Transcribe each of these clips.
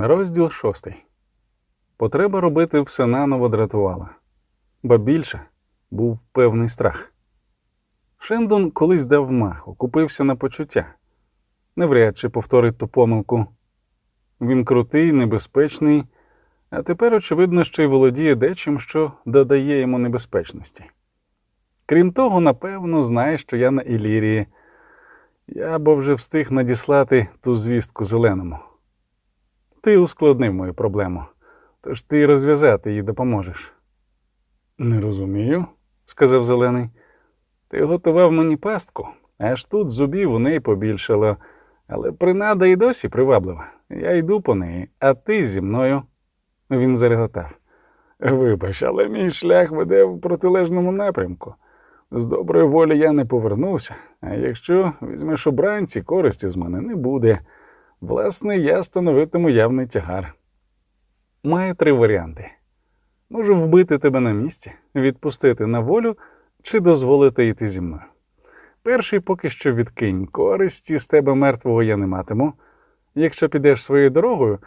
Розділ шостий. Потреба робити все наново дратувала, ба більше був певний страх. Шендон колись дав маху, купився на почуття, навряд чи повторить ту помилку. Він крутий, небезпечний, а тепер, очевидно, ще й володіє дечим, що додає йому небезпечності. Крім того, напевно, знає, що я на Ілірії. Я бо вже встиг надіслати ту звістку зеленому. Ти ускладнив мою проблему, тож ти розв'язати її допоможеш. Не розумію, сказав зелений. Ти готував мені пастку, аж тут зубів у неї побільшало, але принада й досі приваблива. Я йду по неї, а ти зі мною. Він зареготав. Вибач, але мій шлях веде в протилежному напрямку. З доброї волі я не повернувся, а якщо візьмеш обранці, користі з мене не буде. Власне, я становитиму явний тягар. Маю три варіанти: можу вбити тебе на місці, відпустити на волю чи дозволити йти зі мною. Перший поки що відкинь користі з тебе мертвого я не матиму. Якщо підеш своєю дорогою,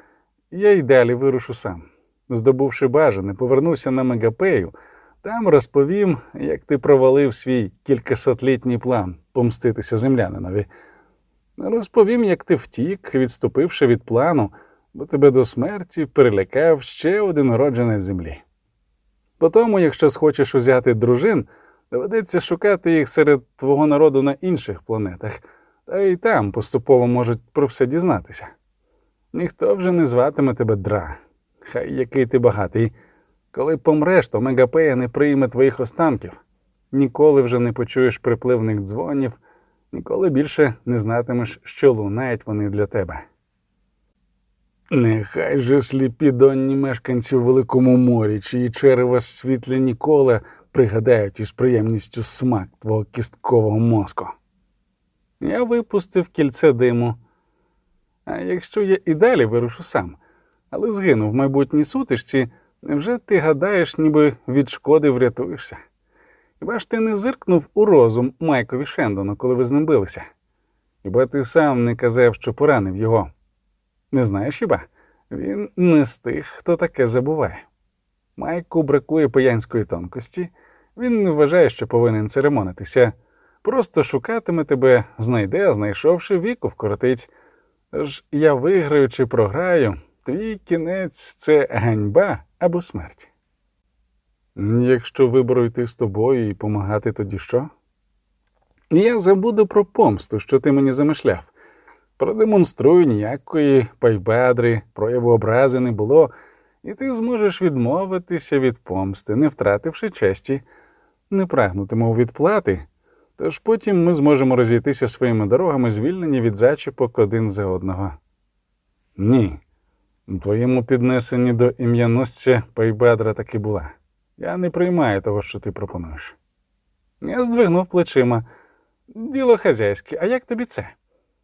я й далі вирушу сам. Здобувши бажане, повернуся на Мегапею, там розповім, як ти провалив свій кількасотлітній план помститися землянинові. Розповім, як ти втік, відступивши від плану, бо тебе до смерті перелякав ще один уродженець землі. Потому, якщо схочеш узяти дружин, доведеться шукати їх серед твого народу на інших планетах, та й там поступово можуть про все дізнатися. Ніхто вже не зватиме тебе дра, хай який ти багатий. Коли помреш, то Мегапея не прийме твоїх останків. Ніколи вже не почуєш припливних дзвонів, ніколи більше не знатимеш, що лунають вони для тебе. Нехай же сліпі донні мешканці в Великому морі, чиї черева світлі ніколи пригадають із приємністю смак твого кісткового мозку. Я випустив кільце диму. А якщо я і далі вирушу сам, але згину в майбутній сутичці, невже ти гадаєш, ніби від шкоди врятуєшся? Хіба ж ти не зиркнув у розум Майкові Шендону, коли ви з ним билися? Хіба ти сам не казав, що поранив його? Не знаєш хіба? Він не з тих, хто таке забуває. Майку бракує пиянської тонкості, він не вважає, що повинен церемонитися. Просто шукатиме тебе, знайде, а знайшовши віку вкоротить. Тож я виграю чи програю, твій кінець це ганьба або смерть. Якщо вибору йти з тобою і помагати, тоді що? Я забуду про помсту, що ти мені замишляв. Продемонструю ніякої пайбадри, прояву образи не було, і ти зможеш відмовитися від помсти, не втративши честі, не прагнутиму відплати, тож потім ми зможемо розійтися своїми дорогами, звільнені від зачіпок один за одного. Ні, у твоєму піднесенні до ім'яносця пайбадра таки була. Я не приймаю того, що ти пропонуєш. Я здвигнув плечима. Діло хазяйське, а як тобі це?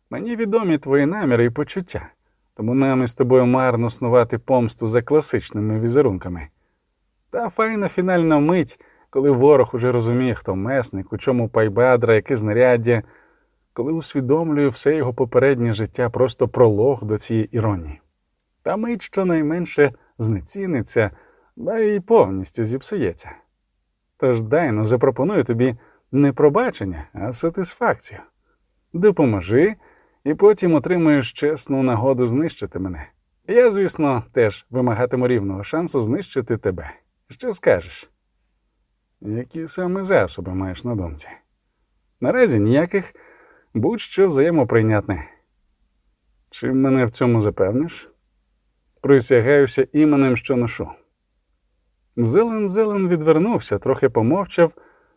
Мені відомі твої наміри і почуття, тому нам із тобою марно снувати помсту за класичними візерунками. Та файна фінальна мить, коли ворог уже розуміє, хто месник, у чому пайбадра, яке знаряддя, коли усвідомлює все його попереднє життя просто пролог до цієї іронії. Та мить щонайменше знеціниться, ба й повністю зіпсується. Тож дайно запропоную тобі не пробачення, а сатисфакцію. Допоможи, і потім отримаєш чесну нагоду знищити мене. Я, звісно, теж вимагатиму рівного шансу знищити тебе. Що скажеш? Які саме засоби маєш на думці? Наразі ніяких, будь-що взаємоприйнятне. Чи мене в цьому запевниш? Присягаюся іменем, що ношу. Зелен Зелен відвернувся, трохи помовчав,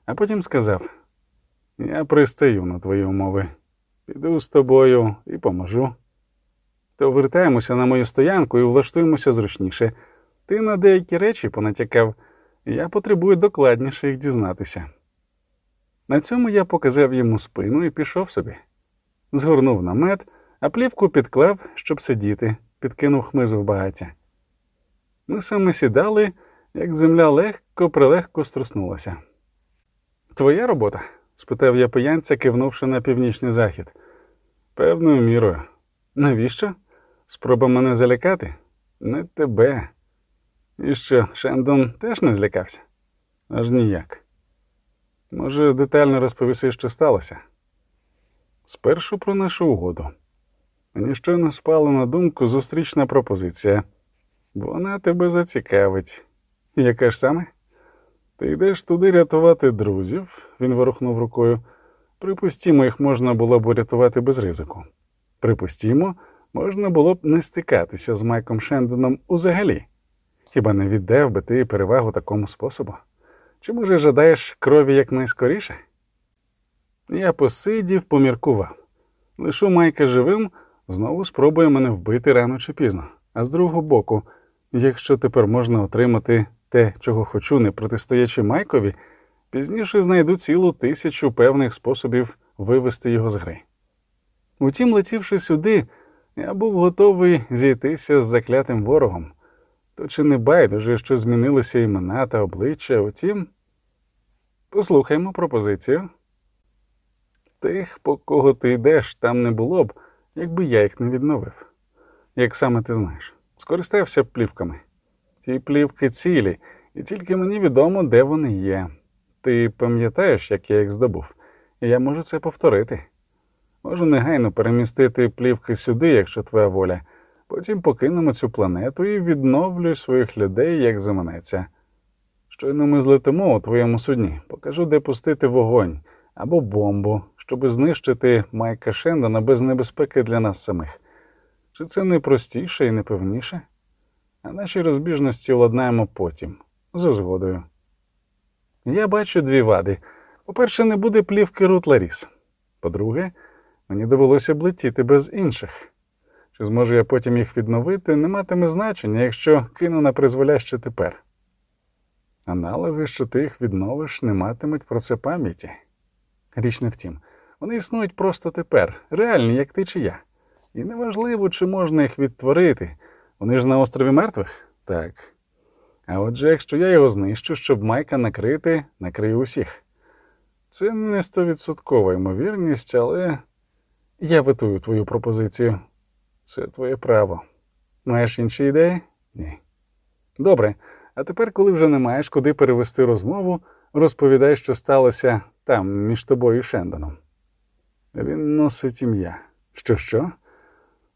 а потім сказав: Я пристаю на твої умови. Піду з тобою і поможу. То вертаємося на мою стоянку і влаштуємося зручніше. Ти на деякі речі понатякав, я потребую докладніше їх дізнатися. На цьому я показав йому спину і пішов собі. Згорнув намет, а плівку підклав, щоб сидіти, підкинув хмизу в багаття. Ми саме сідали, як земля легко прилегко струснулася. Твоя робота? спитав я пиянця, кивнувши на північний захід. Певною мірою. Навіщо? Спроба мене залякати? Не тебе. І що, Шендон теж не злякався? Аж ніяк. Може, детально розповіси, що сталося? Спершу про нашу угоду. Мені щойно спала на думку зустрічна пропозиція. Вона тебе зацікавить. Яка ж саме? Ти йдеш туди рятувати друзів, він ворухнув рукою. Припустімо, їх можна було б урятувати без ризику. Припустімо, можна було б не стикатися з Майком Шендоном узагалі. Хіба не віддав би ти перевагу такому способу? Чи, може, жадаєш крові якнайскоріше? Я посидів, поміркував. Лишу Майка живим, знову спробує мене вбити рано чи пізно. А з другого боку, якщо тепер можна отримати те, чого хочу, не протистоячи Майкові, пізніше знайду цілу тисячу певних способів вивести його з гри. Утім, летівши сюди, я був готовий зійтися з заклятим ворогом. То чи не байдуже, що змінилися імена та обличчя, утім, послухаймо пропозицію. Тих, по кого ти йдеш, там не було б, якби я їх не відновив. Як саме ти знаєш, скористався б плівками. Ті плівки цілі, і тільки мені відомо, де вони є. Ти пам'ятаєш, як я їх здобув, і я можу це повторити. Можу негайно перемістити плівки сюди, якщо твоя воля. Потім покинемо цю планету і відновлюй своїх людей, як заманеться. Щойно ми злетимо у твоєму судні, покажу, де пустити вогонь або бомбу, щоби знищити Майка Шендона без небезпеки для нас самих. Чи це не простіше і не певніше? А наші розбіжності владнаємо потім, за згодою. Я бачу дві вади. По-перше, не буде плівки Рут Ларіс. По-друге, мені довелося б летіти без інших. Чи зможу я потім їх відновити, не матиме значення, якщо кину на призволяще тепер. Аналоги, що ти їх відновиш, не матимуть про це пам'яті. Річ не втім, вони існують просто тепер, реальні, як ти чи я. І неважливо, чи можна їх відтворити. Вони ж на острові мертвих? Так. А отже, якщо я його знищу, щоб майка накрити, накрию усіх. Це не стовідсоткова ймовірність, але я витую твою пропозицію. Це твоє право. Маєш інші ідеї? Ні. Добре. А тепер, коли вже не маєш куди перевести розмову, розповідай, що сталося там, між тобою і Шендоном. Він носить ім'я. Що що?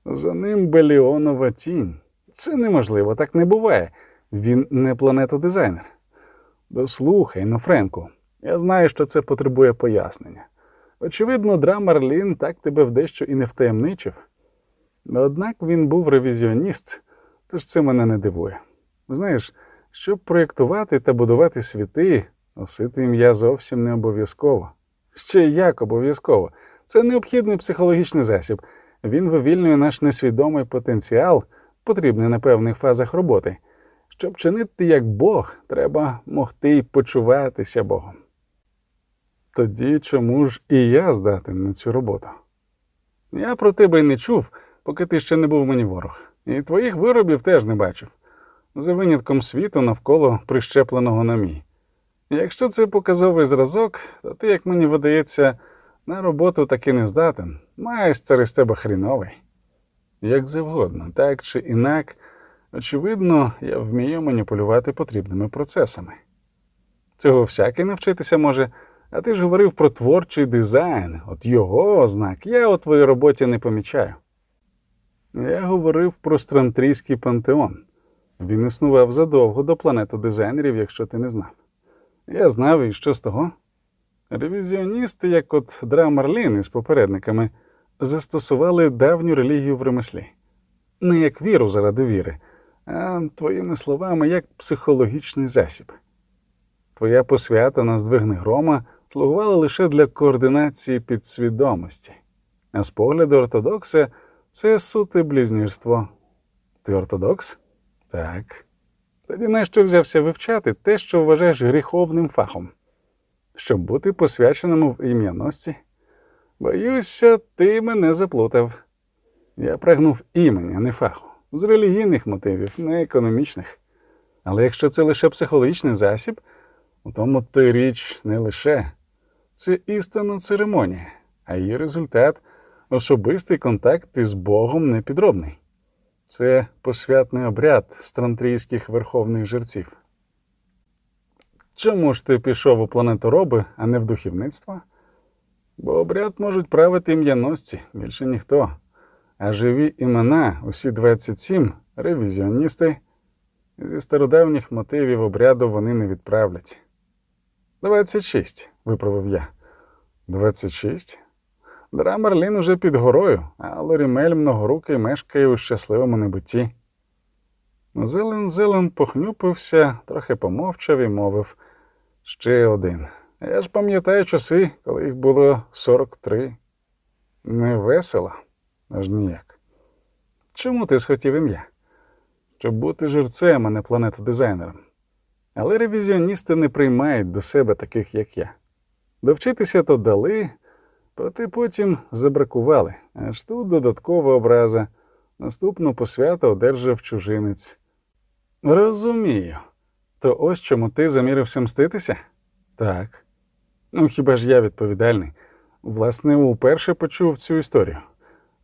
За ним Беліонова тінь. Це неможливо, так не буває. Він не планетодизайнер. Дослухай, ну, Френку, я знаю, що це потребує пояснення. Очевидно, драмар Лін так тебе в дещо і не втаємничив. Однак він був ревізіоніст, тож це мене не дивує. Знаєш, щоб проєктувати та будувати світи, носити ім'я зовсім не обов'язково. Ще як обов'язково. Це необхідний психологічний засіб. Він вивільнює наш несвідомий потенціал, потрібний на певних фазах роботи. Щоб чинити як Бог, треба могти й почуватися Богом. Тоді чому ж і я здатен на цю роботу? Я про тебе й не чув, поки ти ще не був мені ворог, і твоїх виробів теж не бачив, за винятком світу навколо прищепленого на мій. Якщо це показовий зразок, то ти, як мені видається, на роботу таки не здатен, майстер із тебе хріновий. Як завгодно, так чи інак, очевидно, я вмію маніпулювати потрібними процесами. Цього всякий навчитися може, а ти ж говорив про творчий дизайн, от його ознак я у твоїй роботі не помічаю. Я говорив про странтрійський пантеон. Він існував задовго до планету дизайнерів, якщо ти не знав. Я знав, і що з того? Ревізіоністи, як от Драмарлін із попередниками, застосували давню релігію в ремеслі. Не як віру заради віри, а твоїми словами, як психологічний засіб. Твоя посвята на здвигни грома слугувала лише для координації підсвідомості, а з погляду ортодокса це суте близнірство. Ти ортодокс? Так. Тоді нащо взявся вивчати те, що вважаєш гріховним фахом? Щоб бути посвяченому в ім'яності? Боюся, ти мене заплутав. Я прагнув імені, а не фаху, з релігійних мотивів, не економічних. Але якщо це лише психологічний засіб, у тому то й річ не лише це істинна церемонія, а її результат особистий контакт із Богом непідробний. Це посвятний обряд странтрійських верховних жерців. Чому ж ти пішов у планетороби, а не в духовництво? Бо обряд можуть правити ім'яносці, більше ніхто. А живі імена, усі 27 ревізіоністи, зі стародавніх мотивів обряду вони не відправлять. 26, виправив я. 26? Дра Марлін уже під горою, а Лорімель многорукий мешкає у щасливому небутті. Зелен Зелен похнюпився, трохи помовчав і мовив ще один. Я ж пам'ятаю часи, коли їх було 43. Не весело, аж ніяк. Чому ти схотів ім'я? Щоб бути жерцем, а не планетодизайнером. Але ревізіоністи не приймають до себе таких, як я. Довчитися то дали, проте потім забракували. Аж тут додаткова образа. Наступну посвяту одержав чужинець. Розумію. То ось чому ти замірився мститися? Так. Ну, хіба ж я відповідальний? Власне, уперше почув цю історію.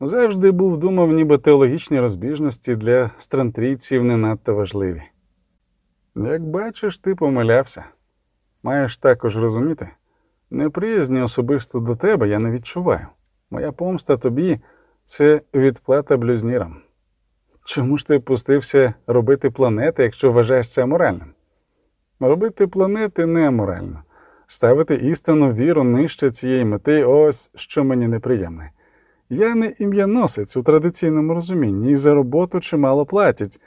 Завжди був думав, ніби теологічні розбіжності для странтрійців не надто важливі. Як бачиш, ти помилявся. Маєш також розуміти, неприязні особисто до тебе я не відчуваю. Моя помста тобі це відплата блюзнірам. Чому ж ти пустився робити планети, якщо вважаєш це аморальним? Робити планети не аморально. Ставити істинну віру нижче цієї мети ось що мені неприємне. Я не ім'яносець у традиційному розумінні і за роботу чимало платять.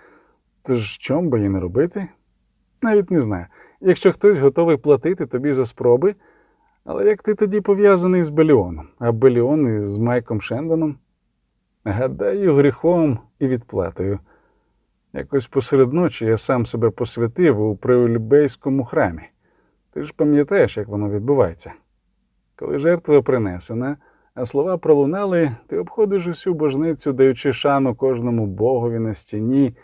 Тож чом би її не робити? Навіть не знаю. Якщо хтось готовий платити тобі за спроби, але як ти тоді пов'язаний з Беліоном, а Беліон із Майком Шендоном? Гадаю, гріхом і відплатою. Якось посеред ночі я сам себе посвятив у Преульбейському храмі. Ти ж пам'ятаєш, як воно відбувається. Коли жертва принесена, а слова пролунали, ти обходиш усю божницю, даючи шану кожному богові на стіні,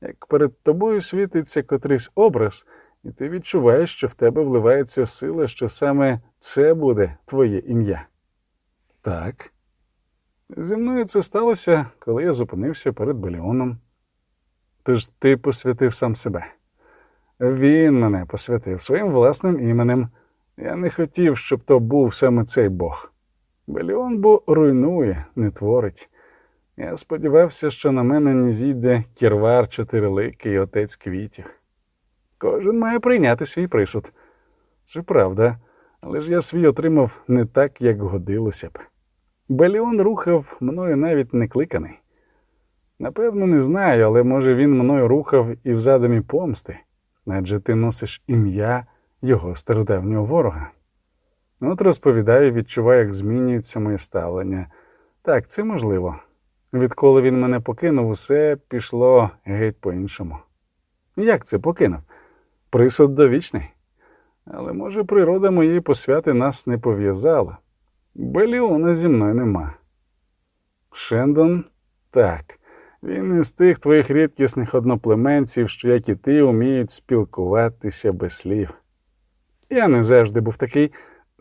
як перед тобою світиться котрийсь образ, і ти відчуваєш, що в тебе вливається сила, що саме це буде твоє ім'я. Так. Зі мною це сталося, коли я зупинився перед Беліоном. Тож ти посвятив сам себе. Він мене посвятив своїм власним іменем. Я не хотів, щоб то був саме цей Бог. Беліон бо руйнує, не творить. Я сподівався, що на мене не зійде кірвар чотириликий отець квітів. Кожен має прийняти свій присуд. Це правда, але ж я свій отримав не так, як годилося б. Беліон рухав мною навіть не кликаний. Напевно, не знаю, але може він мною рухав і в задумі помсти, адже ти носиш ім'я його стародавнього ворога. От розповідаю, відчуваю, як змінюється моє ставлення. Так, це можливо. Відколи він мене покинув, усе пішло геть по-іншому. Як це покинув? Присуд довічний. Але, може, природа моєї посвяти нас не пов'язала. Беліона зі мною нема. Шендон так. Він із тих твоїх рідкісних одноплеменців, що, як і ти, вміють спілкуватися без слів. Я не завжди був такий.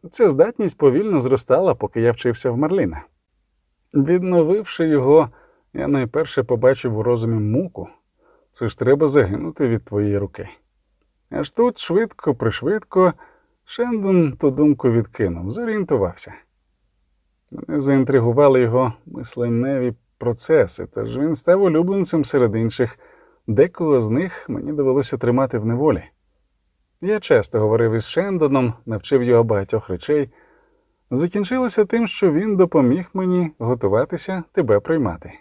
Ця здатність повільно зростала, поки я вчився в Марліна. Відновивши його, я найперше побачив у розумі муку. Це ж треба загинути від твоєї руки. Аж тут швидко, пришвидко, Шендон ту думку відкинув, зорієнтувався. Мене заінтригували його мисленневі процеси, тож він став улюбленцем серед інших, декого з них мені довелося тримати в неволі. Я часто говорив із Шендоном, навчив його багатьох речей. Закінчилося тим, що він допоміг мені готуватися тебе приймати.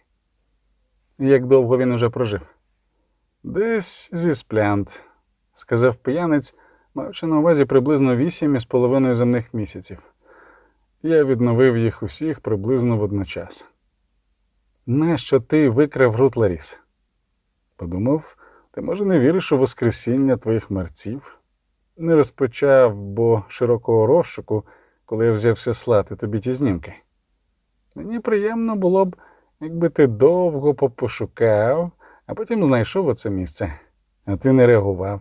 Як довго він уже прожив? Десь зі сплянт, сказав п'янець, маючи на увазі приблизно вісім із половиною земних місяців. Я відновив їх усіх приблизно водночас. Нащо ти викрав Рут Ларіс? Подумав, ти, може, не віриш у Воскресіння твоїх мерців? Не розпочав, бо широкого розшуку, коли я взявся слати тобі ті знімки. Мені приємно було б, якби ти довго попошукав, а потім знайшов оце місце, а ти не реагував.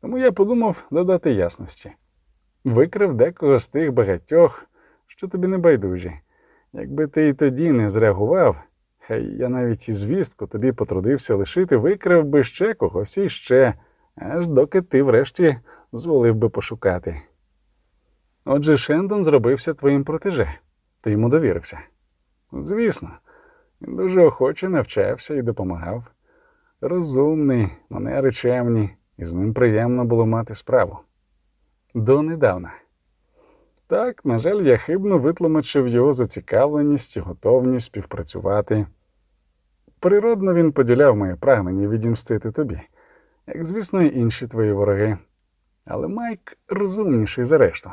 Тому я подумав додати ясності. Викрив декого з тих багатьох, що тобі не байдужі. Якби ти і тоді не зреагував, Хай я навіть і звістку тобі потрудився лишити, викрив би ще когось і ще, аж доки ти врешті зволив би пошукати. Отже, Шендон зробився твоїм протеже. Ти йому довірився. Звісно, він дуже охоче навчався і допомагав. Розумний, манери чемні, і з ним приємно було мати справу. Донедавна. Так, на жаль, я хибно витлумачив його зацікавленість і готовність співпрацювати. Природно він поділяв моє прагнення відімстити тобі, як, звісно, і інші твої вороги. Але Майк розумніший за решту,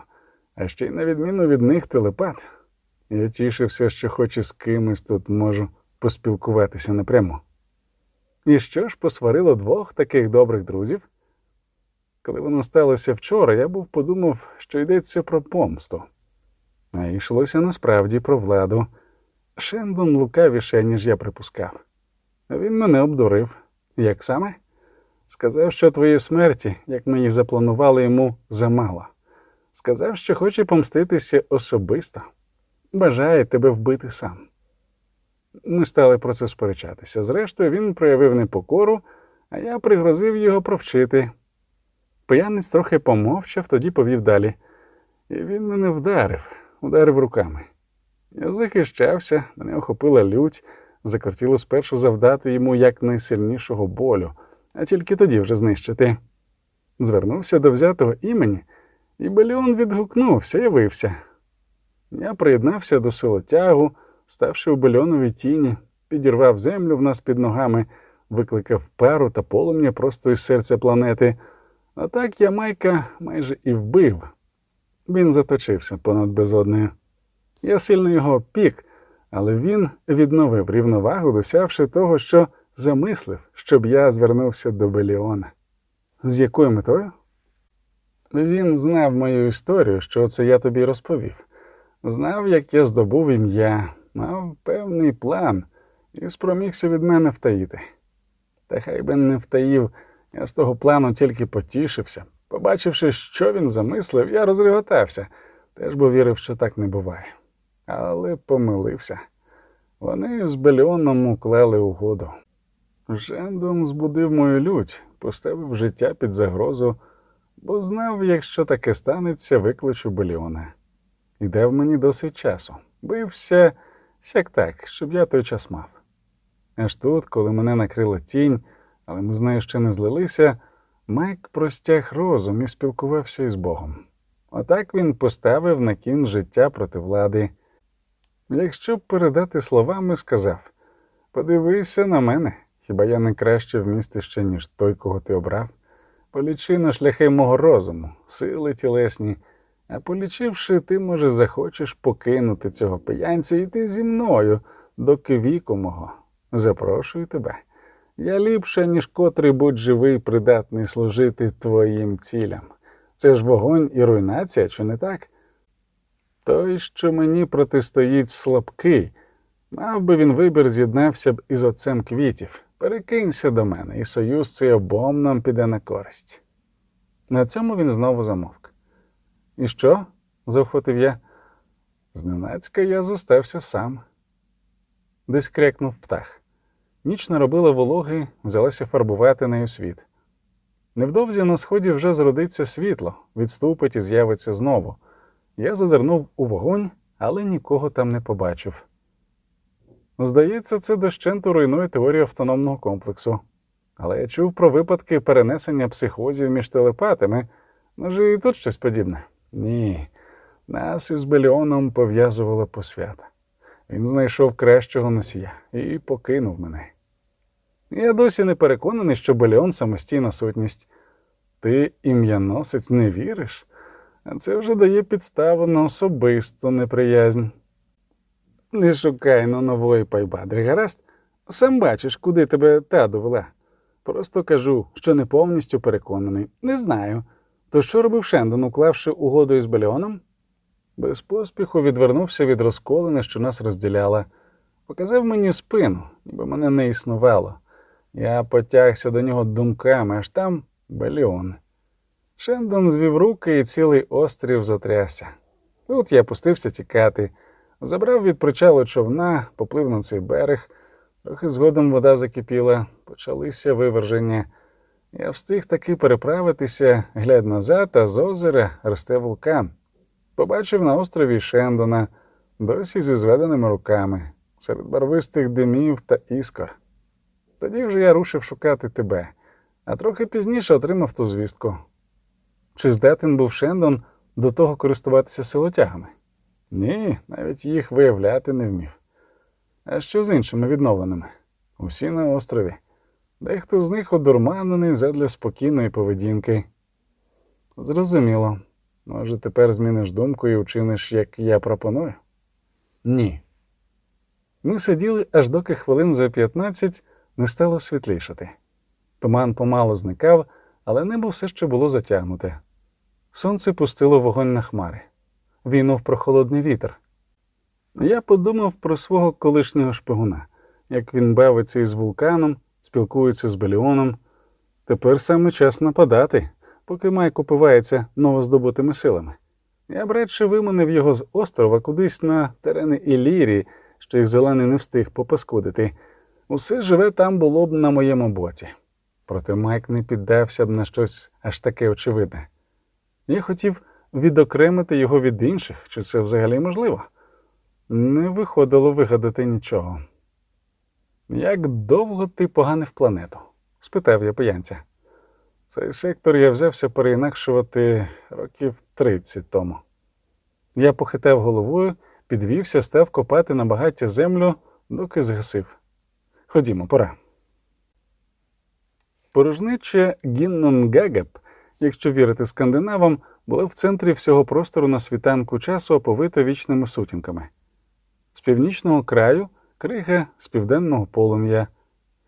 а ще й на відміну від них телепат. Я тішився, що хоч із кимось тут можу поспілкуватися напряму. І що ж посварило двох таких добрих друзів? Коли воно сталося вчора, я був подумав, що йдеться про помсту. А йшлося насправді про владу. Шендон лукавіше, ніж я припускав. Він мене обдурив. Як саме? Сказав, що твоєї смерті, як її запланували йому, замало. Сказав, що хоче помститися особисто, бажає тебе вбити сам. Ми стали про це сперечатися. Зрештою, він проявив непокору, а я пригрозив його провчити. П'яниць трохи помовчав, тоді повів далі. І він мене вдарив, ударив руками. Я захищався, мене охопила лють, закортіло спершу завдати йому якнайсильнішого болю, а тільки тоді вже знищити. Звернувся до взятого імені, і Беліон відгукнувся, явився. Я приєднався до силотягу, ставши у бельоновій тіні, підірвав землю в нас під ногами, викликав пару та полум'я просто із серця планети. А так я Майка майже і вбив. Він заточився понад безоднею. Я сильно його пік, але він відновив рівновагу, досягши того, що замислив, щоб я звернувся до Беліона. З якою метою? Він знав мою історію, що це я тобі розповів. Знав, як я здобув ім'я, мав певний план і спромігся від мене втаїти. Та хай би не втаїв, я з того плану тільки потішився. Побачивши, що він замислив, я розреготався, теж бо вірив, що так не буває. Але помилився. Вони з Бельоном уклали угоду. Жендон збудив мою лють, поставив життя під загрозу, бо знав, якщо таке станеться, викличу Бельона. І дав мені досить часу. Бився сяк так, щоб я той час мав. Аж тут, коли мене накрила тінь, але ми з нею ще не злилися, Майк простяг розум і спілкувався із Богом. Отак він поставив на кін життя проти влади. Якщо б передати словами, сказав Подивися на мене, хіба я не краще вмісти ще, ніж той, кого ти обрав? Полічи на шляхи мого розуму, сили тілесні, а полічивши, ти, може, захочеш покинути цього пиянця і йти зі мною, доки віку мого. Запрошую тебе. Я ліпше, ніж котрий будь живий, придатний служити твоїм цілям. Це ж вогонь і руйнація, чи не так? Той, що мені протистоїть слабкий, мав би він вибір з'єднався б із отцем квітів. Перекинься до мене, і союз цей обом нам піде на користь. На цьому він знову замовк. І що? заохотив я. Зненацька я зостався сам. Десь крякнув птах. Ніч наробила вологи, взялася фарбувати нею світ. Невдовзі на сході вже зродиться світло, відступить і з'явиться знову. Я зазирнув у вогонь, але нікого там не побачив. Здається, це дощенту руйнує теорію автономного комплексу. Але я чув про випадки перенесення психозів між телепатами. Може, і тут щось подібне? Ні. Нас із Беліоном пов'язувала посвята. Він знайшов кращого носія і покинув мене. Я досі не переконаний, що Беліон самостійна сутність. Ти ім'яносець не віриш? А це вже дає підставу на особисту неприязнь. Не шукай на нової пайбадри, гаразд? Сам бачиш, куди тебе та довела. Просто кажу, що не повністю переконаний. Не знаю. То що робив Шендон, уклавши угоду із Беліоном? Без поспіху відвернувся від розколини, що нас розділяла. Показав мені спину, ніби мене не існувало. Я потягся до нього думками, аж там Беліон. Шендон звів руки і цілий острів затрясся. Тут я пустився тікати, забрав від причалу човна, поплив на цей берег, Трохи згодом вода закипіла, почалися виверження. Я встиг таки переправитися, глядь назад, а з озера росте вулкан. Побачив на острові Шендона, досі зі зведеними руками, серед барвистих димів та іскор. Тоді вже я рушив шукати тебе, а трохи пізніше отримав ту звістку. Чи здатен був Шендон до того користуватися силотягами? Ні, навіть їх виявляти не вмів. А що з іншими відновленими? Усі на острові. Дехто з них одурманений задля спокійної поведінки. Зрозуміло. Може, тепер зміниш думку і вчиниш, як я пропоную? Ні. Ми сиділи, аж доки хвилин за 15 не стало світлішати. Туман помало зникав, але небо все ще було затягнуте. Сонце пустило вогонь на хмари. Війнув прохолодний вітер. Я подумав про свого колишнього шпигуна, як він бавиться із вулканом, спілкується з Беліоном. Тепер саме час нападати, поки Майк упивається новоздобутими силами. Я б радше виманив його з острова кудись на терени Ілірії, що їх зелений не встиг попаскудити. Усе живе там було б на моєму боці. Проте Майк не піддався б на щось аж таке очевидне. Я хотів відокремити його від інших, чи це взагалі можливо. Не виходило вигадати нічого. Як довго ти поганив планету? спитав я пиянця. Цей сектор я взявся переінакшувати років 30 тому. Я похитав головою, підвівся, став копати на багаття землю, доки згасив. Ходімо, пора. Порожнича Гіннонгагеп, якщо вірити скандинавам, була в центрі всього простору на світанку часу оповита вічними сутінками. З північного краю крига з південного полум'я.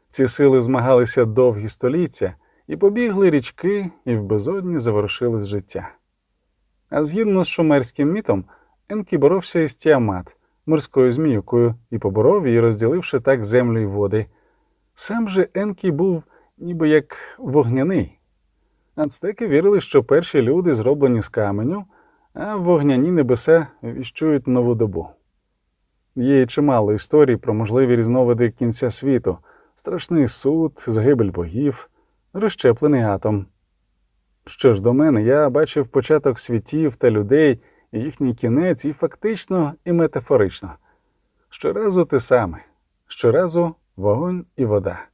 Ці сили змагалися довгі століття, і побігли річки, і в безодні заворушилось життя. А згідно з шумерським мітом, Енкі боровся із Тіамат, морською зміюкою, і поборов її, розділивши так землю й води. Сам же Енкі був ніби як вогняний. Ацтеки вірили, що перші люди зроблені з каменю, а вогняні небеса віщують нову добу. Є чимало історій про можливі різновиди кінця світу, страшний суд, загибель богів, розщеплений атом. Що ж до мене, я бачив початок світів та людей, їхній кінець, і фактично, і метафорично. Щоразу те саме, щоразу вогонь і вода.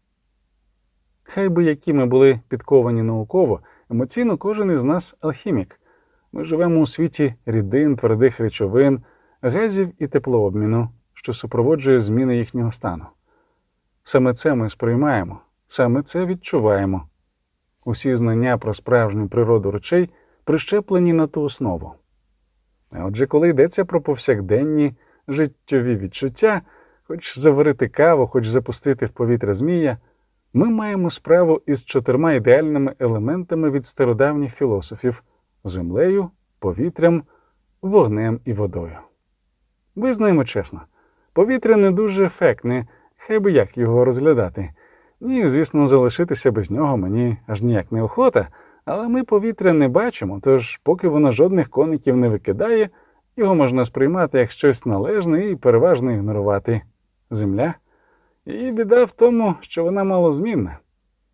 Хай би які ми були підковані науково, емоційно кожен із нас алхімік. Ми живемо у світі рідин, твердих речовин, газів і теплообміну, що супроводжує зміни їхнього стану. Саме це ми сприймаємо, саме це відчуваємо. Усі знання про справжню природу речей прищеплені на ту основу. Отже, коли йдеться про повсякденні життєві відчуття, хоч заварити каву, хоч запустити в повітря змія, ми маємо справу із чотирма ідеальними елементами від стародавніх філософів землею, повітрям, вогнем і водою. Визнаємо чесно, повітря не дуже ефектне, хай би як його розглядати. Ні, звісно, залишитися без нього мені аж ніяк не охота, але ми повітря не бачимо, тож, поки воно жодних коників не викидає, його можна сприймати як щось належне і переважно ігнорувати. Земля. Її біда в тому, що вона малозмінна.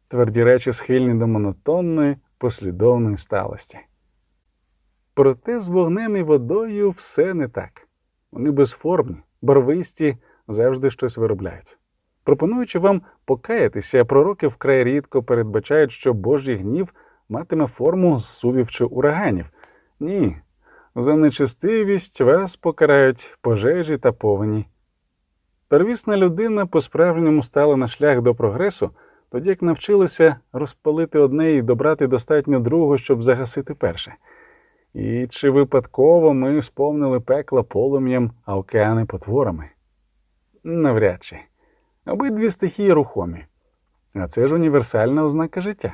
Тверді речі схильні до монотонної, послідовної сталості. Проте з вогнем і водою все не так. Вони безформні, барвисті, завжди щось виробляють. Пропонуючи вам покаятися, пророки вкрай рідко передбачають, що Божий гнів матиме форму зсувівчи ураганів. Ні, за нечестивість вас покарають пожежі та повені. Первісна людина по-справжньому стала на шлях до прогресу, тоді як навчилася розпалити одне і добрати достатньо другого, щоб загасити перше. І чи випадково ми сповнили пекла полум'ям, а океани потворами? Навряд чи. Обидві стихії рухомі. А це ж універсальна ознака життя.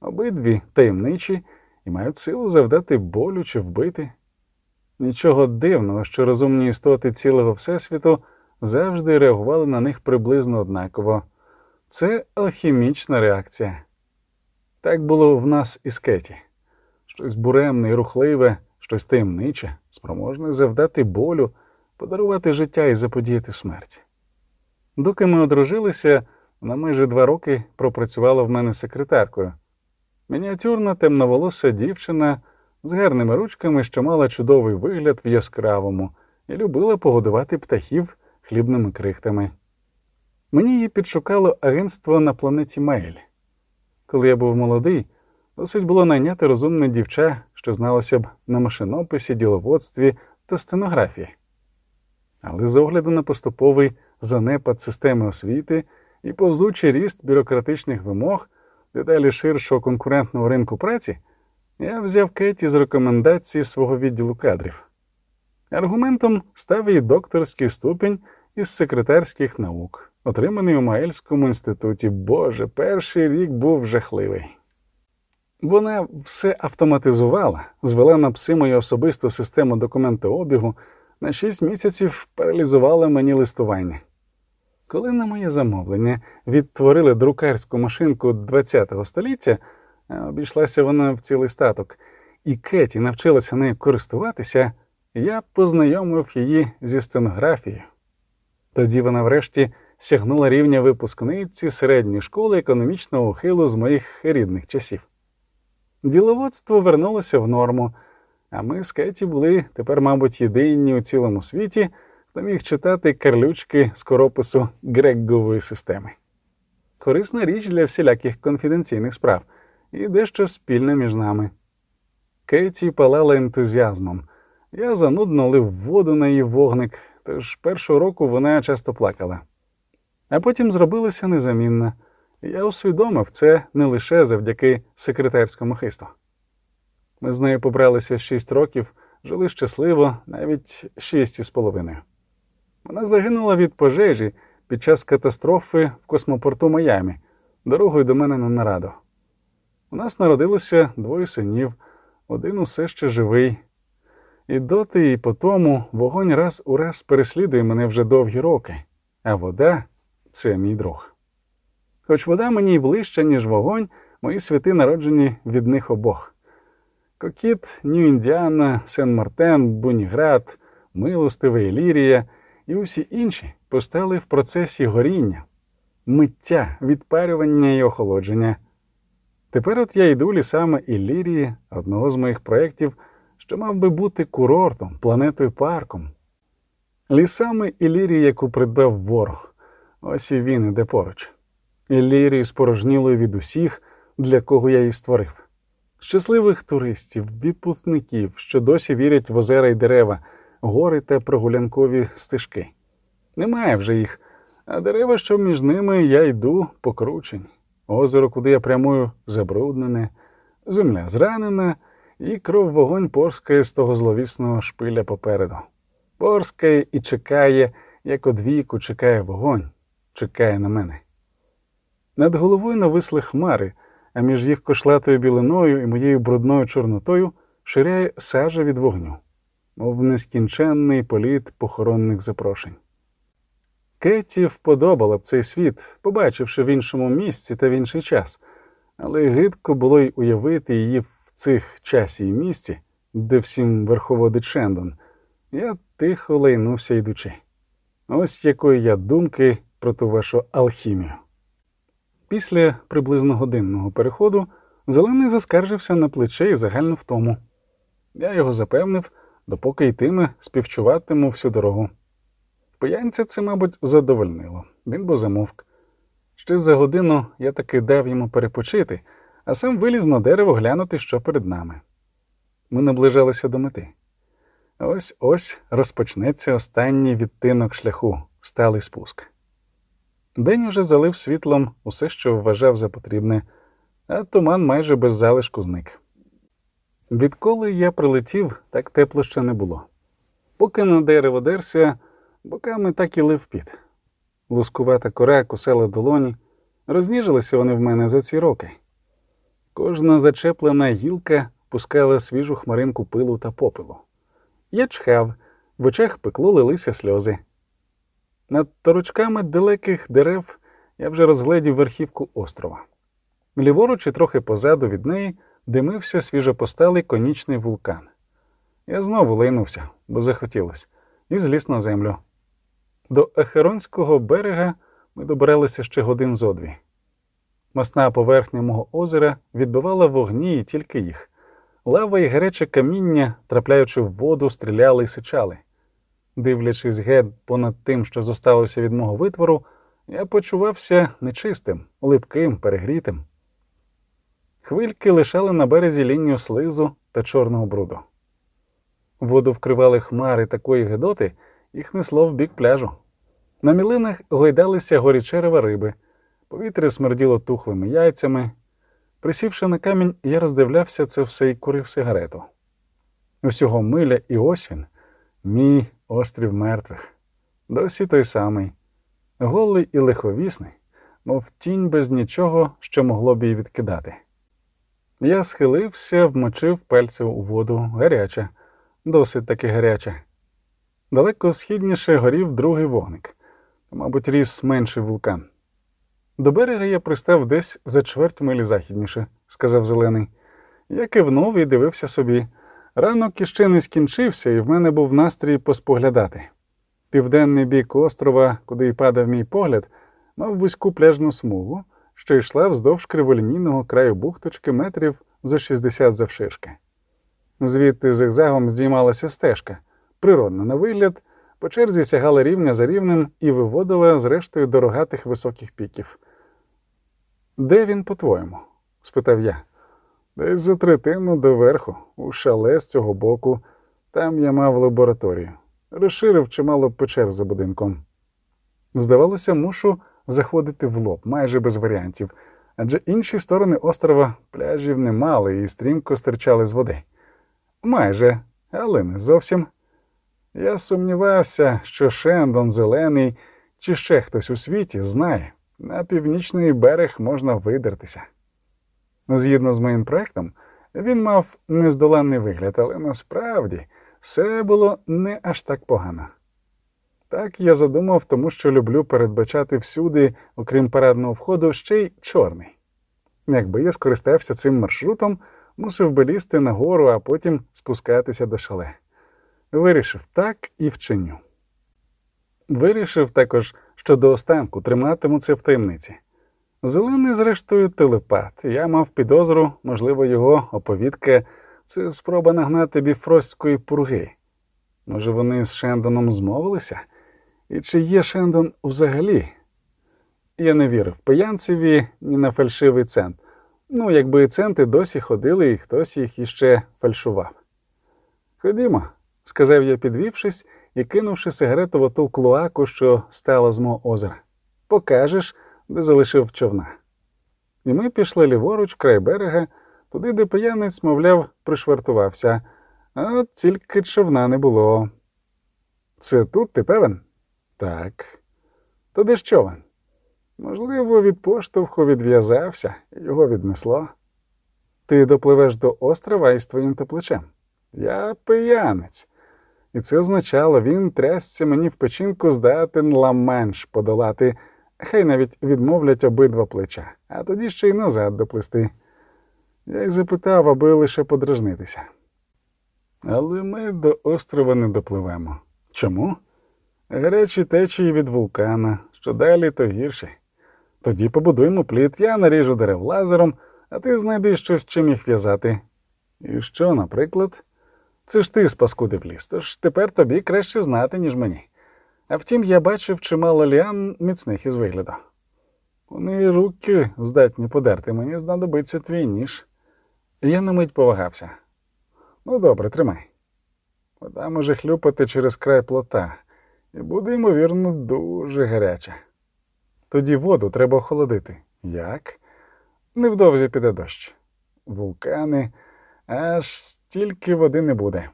Обидві таємничі і мають силу завдати болю чи вбити. Нічого дивного, що розумні істоти цілого Всесвіту завжди реагували на них приблизно однаково. Це алхімічна реакція. Так було в нас із Кеті. Щось буремне і рухливе, щось таємниче, спроможне завдати болю, подарувати життя і заподіяти смерть. Доки ми одружилися, вона майже два роки пропрацювала в мене секретаркою. Мініатюрна темноволоса дівчина з гарними ручками, що мала чудовий вигляд в яскравому, і любила погодувати птахів хлібними крихтами. Мені її підшукало агентство на планеті Мейль. Коли я був молодий, досить було найняти розумне дівча, що зналося б на машинописі, діловодстві та стенографії. Але з огляду на поступовий занепад системи освіти і повзучий ріст бюрократичних вимог, дедалі ширшого конкурентного ринку праці, я взяв Кеті з рекомендацій свого відділу кадрів. Аргументом став її докторський ступінь із секретарських наук, отриманий у Маельському інституті. Боже, перший рік був жахливий. Вона все автоматизувала, звела на пси мою особисту систему документообігу, на шість місяців паралізувала мені листування. Коли на моє замовлення відтворили друкарську машинку ХХ століття, обійшлася вона в цілий статок, і Кеті навчилася нею користуватися, я познайомив її зі стенографією. Тоді вона врешті сягнула рівня випускниці середньої школи економічного ухилу з моїх рідних часів. Діловодство вернулося в норму, а ми з Кеті були тепер, мабуть, єдині у цілому світі, хто міг читати карлючки з коропису Греггової системи. Корисна річ для всіляких конфіденційних справ і дещо спільне між нами. Кеті палала ентузіазмом. Я занудно лив воду на її вогник, тож першого року вона часто плакала. А потім зробилася незамінна. Я усвідомив це не лише завдяки секретарському хисту. Ми з нею побралися шість років, жили щасливо, навіть шість із половиною. Вона загинула від пожежі під час катастрофи в космопорту Майамі, дорогою до мене на нараду. У нас народилося двоє синів, один усе ще живий. І доти, і по тому вогонь раз у раз переслідує мене вже довгі роки, а вода це мій друг. Хоч вода мені й ближча, ніж вогонь, мої світи народжені від них обох. Кокіт, Нью-Індіана, Сен-Мартен, Буніград, Милостива Ілірія і усі інші постали в процесі горіння, миття, відпарювання і охолодження. Тепер от я йду лісами Іллірії, одного з моїх проєктів, що мав би бути курортом, планетою парком. Лісами Іллірії, яку придбав ворог, ось і він іде поруч. Іллірію спорожнілою від усіх, для кого я її створив. Щасливих туристів, відпускників, що досі вірять в озера й дерева, гори та прогулянкові стежки. Немає вже їх, а дерева, що між ними я йду, покручені. Озеро, куди я прямую, забруднене, земля зранена, і кров вогонь порскає з того зловісного шпиля попереду. Порскає і чекає, як одвіку чекає вогонь, чекає на мене. Над головою нависли хмари, а між їх кошлатою білиною і моєю брудною чорнотою ширяє сажа від вогню, мов нескінченний політ похоронних запрошень. Кетті вподобала б цей світ, побачивши в іншому місці та в інший час, але гидко було й уявити її в цих часі і місці, де всім верховодить Шендон. Я тихо лайнувся йдучи. Ось якої я думки про ту вашу алхімію. Після приблизно годинного переходу зелений заскаржився на плече і загальну втому. Я його запевнив, допоки йтиме, співчуватиму всю дорогу. Пиянця це, мабуть, задовольнило. Він бо замовк. Ще за годину я таки дав йому перепочити, а сам виліз на дерево глянути, що перед нами. Ми наближалися до мети. Ось ось розпочнеться останній відтинок шляху, сталий спуск. День уже залив світлом усе, що вважав за потрібне, а туман майже без залишку зник. Відколи я прилетів, так тепло ще не було. Поки на дерево дерся, боками так і лив піт. Лускувата кора кусала долоні, розніжилися вони в мене за ці роки. Кожна зачеплена гілка пускала свіжу хмаринку пилу та попелу. Я чхав, в очах пекло лилися сльози. Над торочками далеких дерев я вже розгледів верхівку острова. Ліворуч і трохи позаду від неї димився свіжопосталий конічний вулкан. Я знову лайнувся, бо захотілося, і зліз на землю. До Ехеронського берега ми добиралися ще годин зо дві. Масна поверхня мого озера відбивала вогні і тільки їх. Лава і гаряче каміння, трапляючи в воду, стріляли і сичали. Дивлячись геть понад тим, що зосталося від мого витвору, я почувався нечистим, липким, перегрітим. Хвильки лишали на березі лінію слизу та чорного бруду. Воду вкривали хмари такої гидоти, їх несло в бік пляжу. На мілинах гойдалися горічерева риби, повітря смерділо тухлими яйцями. Присівши на камінь, я роздивлявся це все і курив сигарету. Усього миля і ось він, мій острів мертвих, досі той самий, голий і лиховісний, мов тінь без нічого, що могло б її відкидати. Я схилився, вмочив пальці у воду гаряча, досить таки гаряча. Далеко східніше горів другий вогник, мабуть, ріс менший вулкан. До берега я пристав десь за чверть милі західніше, сказав зелений. Я кивнув і дивився собі. Ранок іще не скінчився, і в мене був настрій поспоглядати. Південний бік острова, куди й падав мій погляд, мав вузьку пляжну смугу, що йшла вздовж криволінійного краю бухточки метрів за 60 завширшки. Звідти зигзагом здіймалася стежка, природна на вигляд, по черзі сягала рівня за рівнем і виводила, зрештою, до рогатих високих піків. Де він, по-твоєму? спитав я. Десь за третину доверху, у шале з цього боку, там я мав лабораторію. Розширив чимало печер за будинком. Здавалося, мушу заходити в лоб, майже без варіантів, адже інші сторони острова пляжів не мали і стрімко стирчали з води. Майже, але не зовсім. Я сумнівався, що Шендон Зелений чи ще хтось у світі знає, на північний берег можна видертися. Згідно з моїм проектом, він мав нездоланний вигляд, але насправді все було не аж так погано. Так я задумав, тому що люблю передбачати всюди, окрім парадного входу, ще й чорний. Якби я скористався цим маршрутом, мусив би лізти нагору, а потім спускатися до шале. Вирішив так і вчиню. Вирішив також, що до останку триматиму це в таємниці. Зелений, зрештою, телепат. Я мав підозру, можливо, його оповідка це спроба нагнати біфростської пурги. Може, вони з Шендоном змовилися? І чи є Шендон взагалі? Я не вірив пиянцеві ні на фальшивий цент. Ну, якби центи досі ходили, і хтось їх іще фальшував. Ходімо, сказав я, підвівшись і кинувши сигарету в оту клоаку, що стала з мого озера. Покажеш, де залишив човна. І ми пішли ліворуч, край берега, туди, де пиянець, мовляв, пришвартувався, а от тільки човна не було. Це тут ти певен? Так. То де ж човен? Можливо, від поштовху відв'язався, його віднесло. Ти допливеш до острова із твоїм тепличем. Я пиянець. І це означало, він трясся мені в печінку здатен ла-менш подолати, хай навіть відмовлять обидва плеча, а тоді ще й назад доплисти. Я й запитав, аби лише подражнитися. Але ми до острова не допливемо. Чому? Гарячі течії від вулкана, що далі, то гірше. Тоді побудуємо плід, я наріжу дерев лазером, а ти знайди щось чим їх в'язати. І що, наприклад? Це ж ти спаскудив ліс, тож тепер тобі краще знати, ніж мені. А втім, я бачив чимало ліан міцних із вигляду. Вони руки здатні подерти, мені знадобиться твій ніж. Я на мить повагався. Ну, добре, тримай. Вода може хлюпати через край плота, і буде, ймовірно, дуже гаряча. Тоді воду треба охолодити. Як? Невдовзі піде дощ. Вулкани, аж стільки води не буде.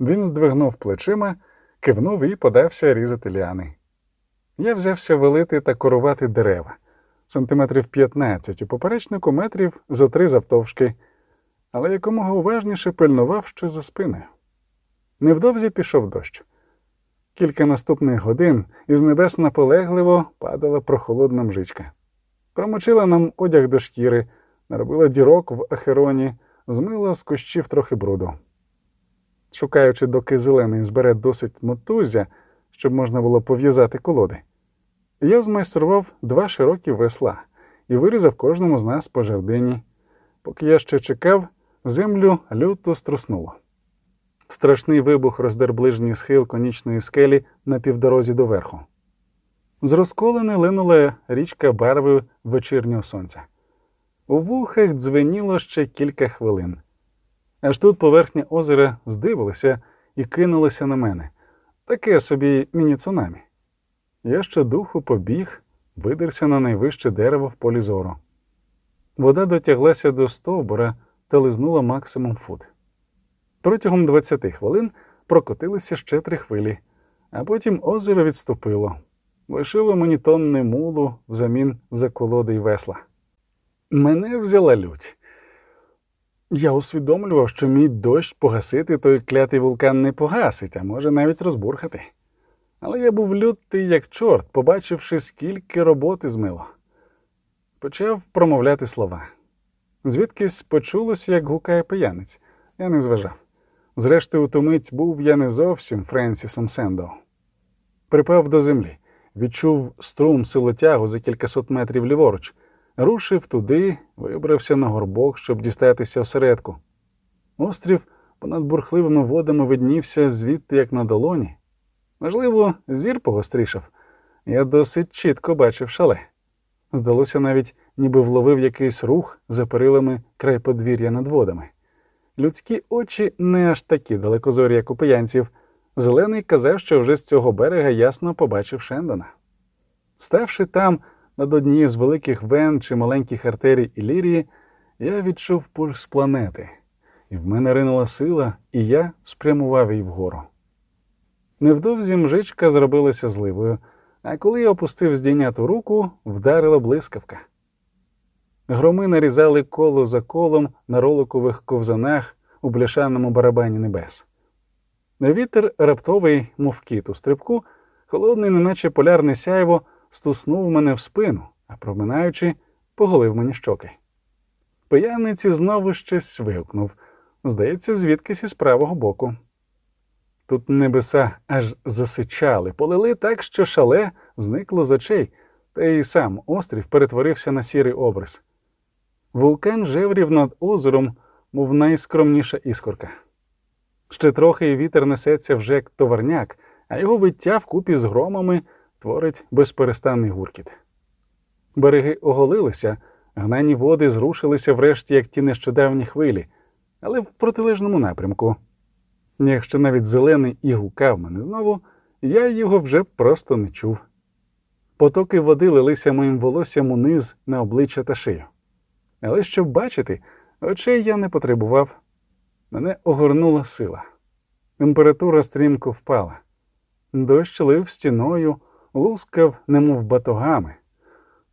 Він здвигнув плечима, кивнув і подався різати ліани. Я взявся велити та корувати дерева сантиметрів 15, у поперечнику метрів зо три завтовшки, але якомога уважніше пильнував, що за спиною. Невдовзі пішов дощ. Кілька наступних годин із небес наполегливо падала прохолодна мжичка. Промочила нам одяг до шкіри, наробила дірок в ахероні, змила з кущів трохи бруду. Шукаючи, доки зелений збере досить мотузя, щоб можна було пов'язати колоди. Я змайстрував два широкі весла і вирізав кожному з нас по жердині. Поки я ще чекав, землю люто струснуло. Страшний вибух роздер ближній схил конічної скелі на півдорозі до верху. З розколини линула річка барви вечірнього сонця. У вухах дзвеніло ще кілька хвилин. Аж тут поверхня озера здивилася і кинулася на мене. Таке собі міні-цунамі. Я щодуху побіг, видерся на найвище дерево в полі зору. Вода дотяглася до стовбура та лизнула максимум фут. Протягом 20 хвилин прокотилися ще три хвилі, а потім озеро відступило, лишило мені тонни мулу взамін за колоди й весла. Мене взяла лють. Я усвідомлював, що мій дощ погасити той клятий вулкан не погасить, а може навіть розбурхати. Але я був лютий, як чорт, побачивши, скільки роботи змило. Почав промовляти слова. Звідкись почулося, як гукає пиянець. Я не зважав. Зрештою, ту мить був я не зовсім Френсісом Сендоу. Припав до землі, відчув струм силотягу за кількасот метрів ліворуч, рушив туди, вибрався на горбок, щоб дістатися всередку. Острів понад бурхливими водами виднівся звідти, як на долоні. Можливо, зір погострішав. Я досить чітко бачив шале. Здалося навіть, ніби вловив якийсь рух за перилами край подвір'я над водами. Людські очі не аж такі далекозорі, як у пиянців. Зелений казав, що вже з цього берега ясно побачив Шендона. Ставши там над однією з великих вен чи маленьких артерій Ілірії, я відчув пульс планети, і в мене ринула сила, і я спрямував її вгору. Невдовзі мжичка зробилася зливою, а коли я опустив здійняту руку, вдарила блискавка. Громи нарізали коло за колом на роликових ковзанах у бляшаному барабані небес. Вітер раптовий, мов кіт у стрибку, холодний, неначе полярне сяйво, стуснув мене в спину, а проминаючи, поголив мені щоки. Пияниці знову щось вигукнув, здається, звідкись із правого боку. Тут небеса аж засичали, полили так, що шале зникло з очей, та й сам острів перетворився на сірий образ. Вулкан жеврів над озером, мов найскромніша іскорка. Ще трохи і вітер несеться вже як товарняк, а його виття вкупі з громами творить безперестанний гуркіт. Береги оголилися, гнані води зрушилися врешті, як ті нещодавні хвилі, але в протилежному напрямку. Якщо навіть зелений і гукав мене знову, я його вже просто не чув. Потоки води лилися моїм волоссям униз на обличчя та шию. Але щоб бачити, очей я не потребував. Мене огорнула сила. Температура стрімко впала. Дощ лив стіною, лускав, немов батогами.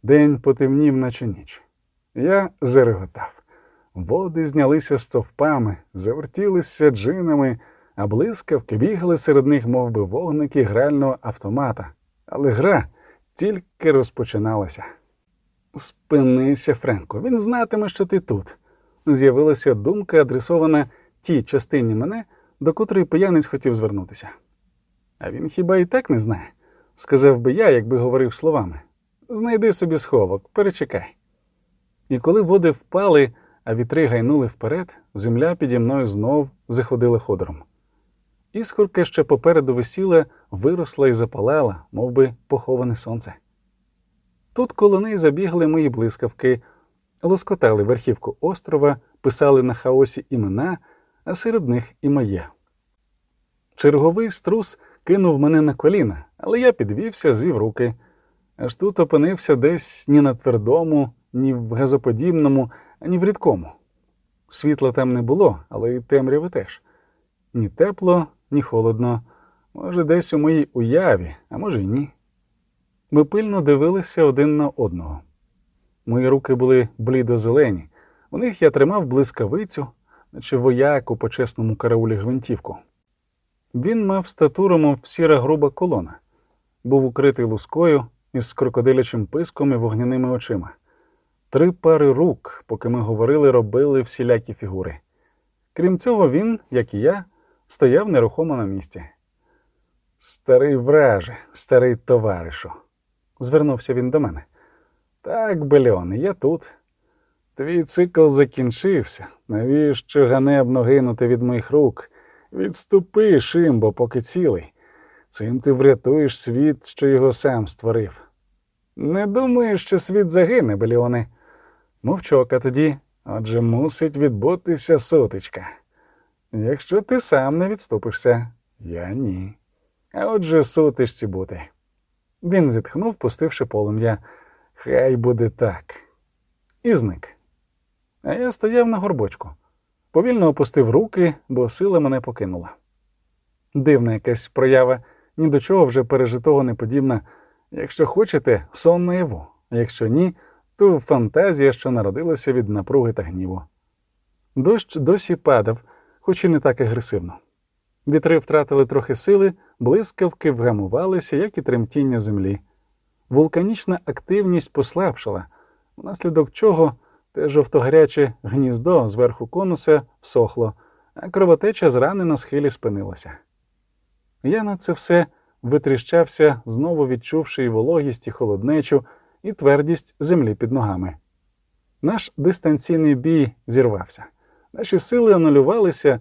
День потемнів, наче ніч. Я зареготав. Води знялися стовпами, завертілися джинами, а блискавки бігали серед них, мов би, вогники грального автомата. Але гра тільки розпочиналася. Спинися, Френко, він знатиме, що ти тут. З'явилася думка, адресована тій частині мене, до котрої пиянець хотів звернутися. А він хіба і так не знає? Сказав би я, якби говорив словами. Знайди собі сховок, перечекай. І коли води впали, а вітри гайнули вперед, земля піді мною знов заходила ходором. Іскорка, що попереду висіла, виросла і запалала, мов би поховане сонце. Тут коло неї забігли мої блискавки, лоскотали верхівку острова, писали на хаосі імена, а серед них і моє. Черговий струс кинув мене на коліна, але я підвівся, звів руки. Аж тут опинився десь ні на твердому, ні в газоподібному, ані в рідкому. Світла там не було, але й темряви теж. Ні тепло, ні холодно. Може, десь у моїй уяві, а може й ні. Ми пильно дивилися один на одного. Мої руки були блідо-зелені, у них я тримав блискавицю, наче вояк у почесному караулі гвинтівку. Він мав статуру, мов сіра груба колона, був укритий лускою із крокодилячим писком і вогняними очима. Три пари рук, поки ми говорили, робили всілякі фігури. Крім цього, він, як і я, стояв нерухомо на місці. Старий враже, старий товаришу, звернувся він до мене. Так, Бельон, я тут. Твій цикл закінчився. Навіщо ганебно гинути від моїх рук? Відступи, Шимбо, поки цілий. Цим ти врятуєш світ, що його сам створив. Не думаю, що світ загине, Беліоне. Мовчок, а тоді, отже, мусить відбутися сутичка. Якщо ти сам не відступишся, я ні. А отже, сутичці бути. Він зітхнув, пустивши полум'я. Хай буде так. І зник. А я стояв на горбочку. Повільно опустив руки, бо сила мене покинула. Дивна якась проява, ні до чого вже пережитого не подібна. Якщо хочете, сон наяву, якщо ні, то фантазія, що народилася від напруги та гніву. Дощ досі падав, хоч і не так агресивно. Вітри втратили трохи сили, блискавки вгамувалися, як і тремтіння землі. Вулканічна активність послабшала, внаслідок чого те жовтогаряче гніздо зверху конуса всохло, а кровотеча з рани на схилі спинилася. Я на це все витріщався, знову відчувши і вологість, і холоднечу, і твердість землі під ногами. Наш дистанційний бій зірвався. Наші сили анулювалися,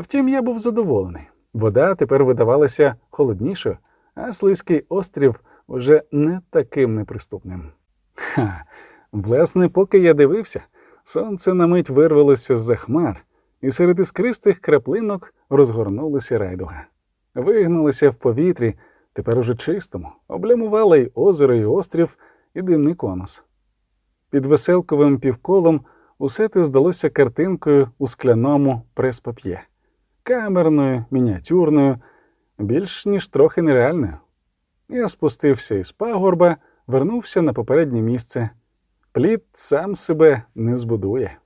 втім, я був задоволений. Вода тепер видавалася холоднішою, а слизький острів уже не таким неприступним. Ха, власне, поки я дивився, сонце на мить вирвалося з-за хмар, і серед іскристих краплинок розгорнулися райдуга. Вигнулися в повітрі, тепер уже чистому, облямували й озеро, і острів, і димний конус. Під веселковим півколом усе те здалося картинкою у скляному прес-пап'є. Камерною, мініатюрною, більш ніж трохи нереальною. Я спустився із пагорба, вернувся на попереднє місце. Плід сам себе не збудує.